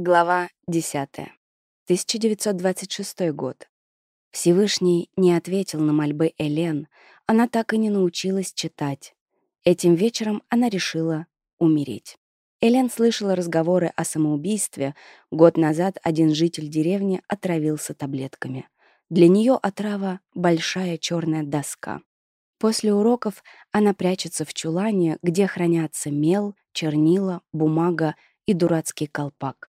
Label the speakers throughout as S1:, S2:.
S1: Глава 10. 1926 год. Всевышний не ответил на мольбы Элен, она так и не научилась читать. Этим вечером она решила умереть. Элен слышала разговоры о самоубийстве. Год назад один житель деревни отравился таблетками. Для нее отрава — большая черная доска. После уроков она прячется в чулане, где хранятся мел, чернила, бумага и дурацкий колпак.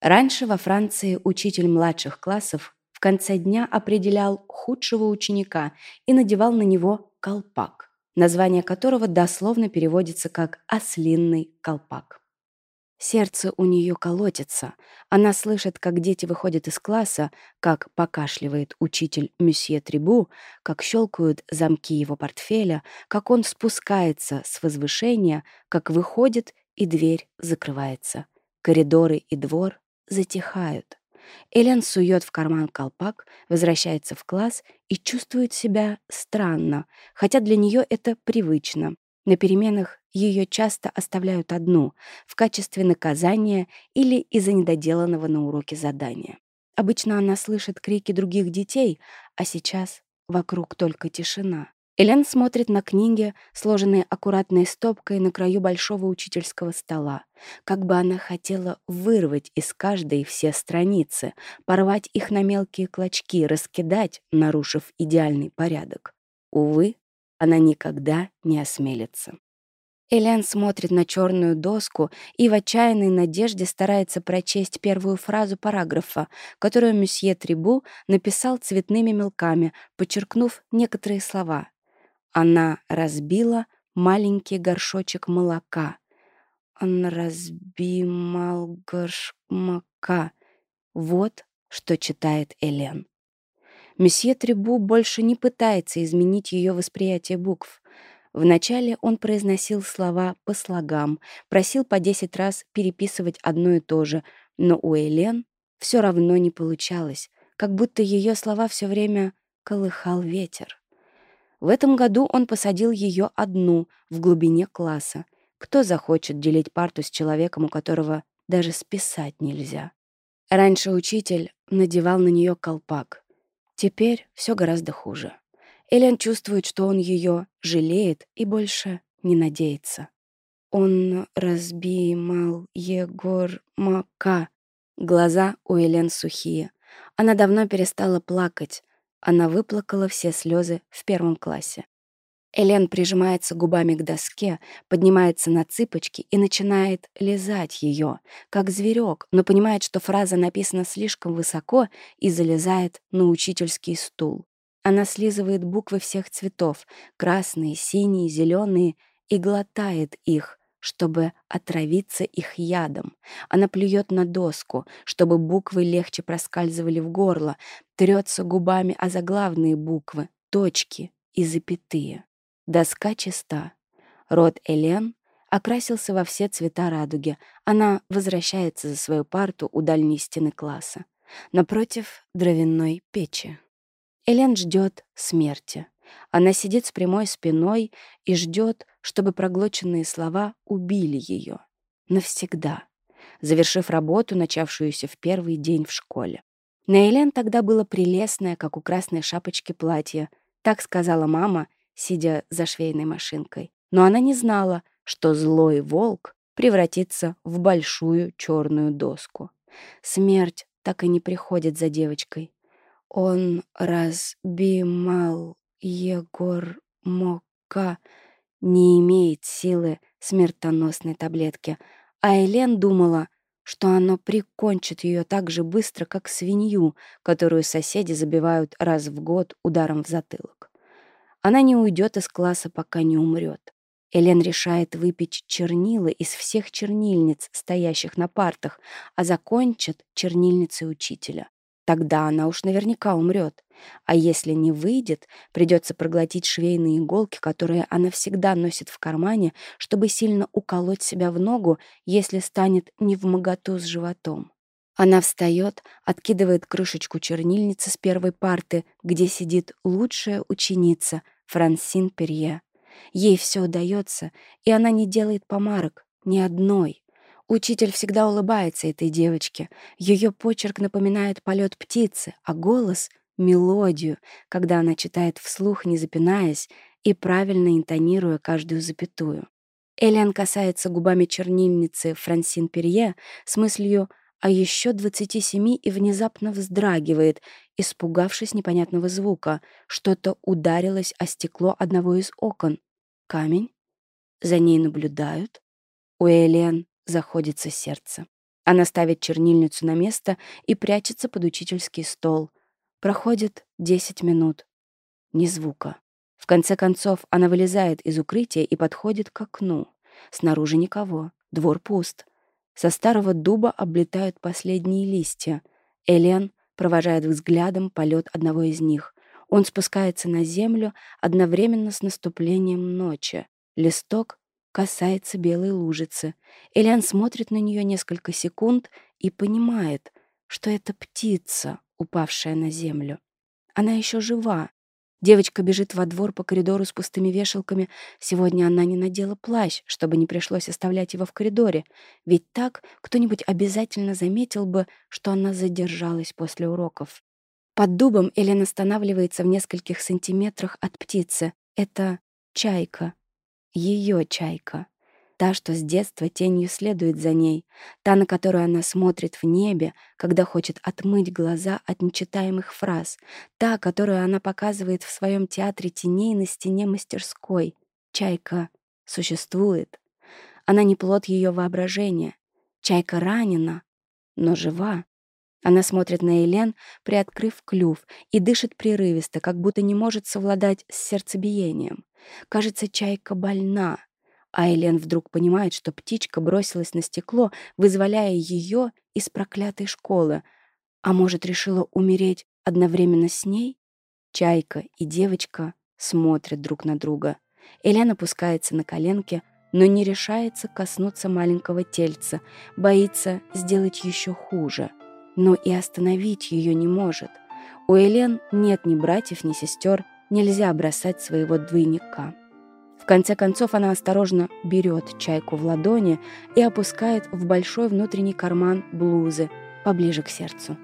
S1: Раньше во Франции учитель младших классов в конце дня определял худшего ученика и надевал на него колпак, название которого дословно переводится как «ослинный колпак». Сердце у нее колотится. Она слышит, как дети выходят из класса, как покашливает учитель месье Трибу, как щелкают замки его портфеля, как он спускается с возвышения, как выходит, и дверь закрывается. Коридоры и двор затихают. Элен сует в карман колпак, возвращается в класс и чувствует себя странно, хотя для нее это привычно. На переменах ее часто оставляют одну в качестве наказания или из-за недоделанного на уроке задания. Обычно она слышит крики других детей, а сейчас вокруг только тишина. Элен смотрит на книги, сложенные аккуратной стопкой на краю большого учительского стола, как бы она хотела вырвать из каждой все страницы, порвать их на мелкие клочки, раскидать, нарушив идеальный порядок. Увы, она никогда не осмелится. Элен смотрит на черную доску и в отчаянной надежде старается прочесть первую фразу параграфа, которую месье Трибу написал цветными мелками, подчеркнув некоторые слова она разбила маленький горшочек молока. Он разбимал горшмака. Вот что читает Элен. Месье Трибу больше не пытается изменить ее восприятие букв. Вначале он произносил слова по слогам, просил по десять раз переписывать одно и то же, но у Элен все равно не получалось, как будто ее слова все время колыхал ветер. В этом году он посадил ее одну, в глубине класса. Кто захочет делить парту с человеком, у которого даже списать нельзя? Раньше учитель надевал на нее колпак. Теперь все гораздо хуже. Элен чувствует, что он ее жалеет и больше не надеется. Он разбимал Егор Мака. Глаза у Элен сухие. Она давно перестала плакать, она выплакала все слезы в первом классе. Элен прижимается губами к доске, поднимается на цыпочки и начинает лизать ее, как зверек, но понимает, что фраза написана слишком высоко и залезает на учительский стул. Она слизывает буквы всех цветов — красные, синие, зеленые — и глотает их, чтобы отравиться их ядом. Она плюет на доску, чтобы буквы легче проскальзывали в горло, трется губами о заглавные буквы, точки и запятые. Доска чиста. Рот Элен окрасился во все цвета радуги. Она возвращается за свою парту у дальней стены класса. Напротив дровяной печи. Элен ждет смерти. Она сидит с прямой спиной и ждет, чтобы проглоченные слова убили ее. Навсегда. Завершив работу, начавшуюся в первый день в школе. На Элен тогда было прелестное, как у красной шапочки, платье. Так сказала мама, сидя за швейной машинкой. Но она не знала, что злой волк превратится в большую черную доску. Смерть так и не приходит за девочкой. Он разбимал Егор Мока не имеет силы смертоносной таблетки, а Элен думала, что оно прикончит ее так же быстро, как свинью, которую соседи забивают раз в год ударом в затылок. Она не уйдет из класса, пока не умрет. Элен решает выпить чернила из всех чернильниц, стоящих на партах, а закончит чернильницей учителя. Тогда она уж наверняка умрет. А если не выйдет, придется проглотить швейные иголки, которые она всегда носит в кармане, чтобы сильно уколоть себя в ногу, если станет не в моготу с животом. Она встает, откидывает крышечку чернильницы с первой парты, где сидит лучшая ученица Франсин Перье. Ей все удается, и она не делает помарок, ни одной. Учитель всегда улыбается этой девочке. Ее почерк напоминает полет птицы, а голос мелодию, когда она читает вслух, не запинаясь, и правильно интонируя каждую запятую. Элиан касается губами чернильницы Франсин Перье с мыслью а еще 27 и внезапно вздрагивает, испугавшись непонятного звука. Что-то ударилось о стекло одного из окон. Камень? За ней наблюдают? У Элиан заходится сердце. Она ставит чернильницу на место и прячется под учительский стол — Проходит 10 минут. Ни звука. В конце концов, она вылезает из укрытия и подходит к окну. Снаружи никого. Двор пуст. Со старого дуба облетают последние листья. Элен провожает взглядом полет одного из них. Он спускается на землю одновременно с наступлением ночи. Листок касается белой лужицы. Элен смотрит на нее несколько секунд и понимает, что это птица упавшая на землю. Она еще жива. Девочка бежит во двор по коридору с пустыми вешалками. Сегодня она не надела плащ, чтобы не пришлось оставлять его в коридоре. Ведь так кто-нибудь обязательно заметил бы, что она задержалась после уроков. Под дубом Элен останавливается в нескольких сантиметрах от птицы. Это чайка. Ее чайка. Та, что с детства тенью следует за ней, та, на которую она смотрит в небе, когда хочет отмыть глаза от нечитаемых фраз, та, которую она показывает в своем театре теней на стене мастерской. Чайка существует. Она не плод ее воображения. Чайка ранена, но жива. Она смотрит на Елен, приоткрыв клюв, и дышит прерывисто, как будто не может совладать с сердцебиением. Кажется, чайка больна. Айлен вдруг понимает, что птичка бросилась на стекло, вызволяя ее из проклятой школы. А может, решила умереть одновременно с ней? Чайка и девочка смотрят друг на друга. Элен опускается на коленки, но не решается коснуться маленького тельца, боится сделать еще хуже. Но и остановить ее не может. У Элен нет ни братьев, ни сестер, нельзя бросать своего двойника. Конце концов она осторожно берет чайку в ладони и опускает в большой внутренний карман блузы, поближе к сердцу.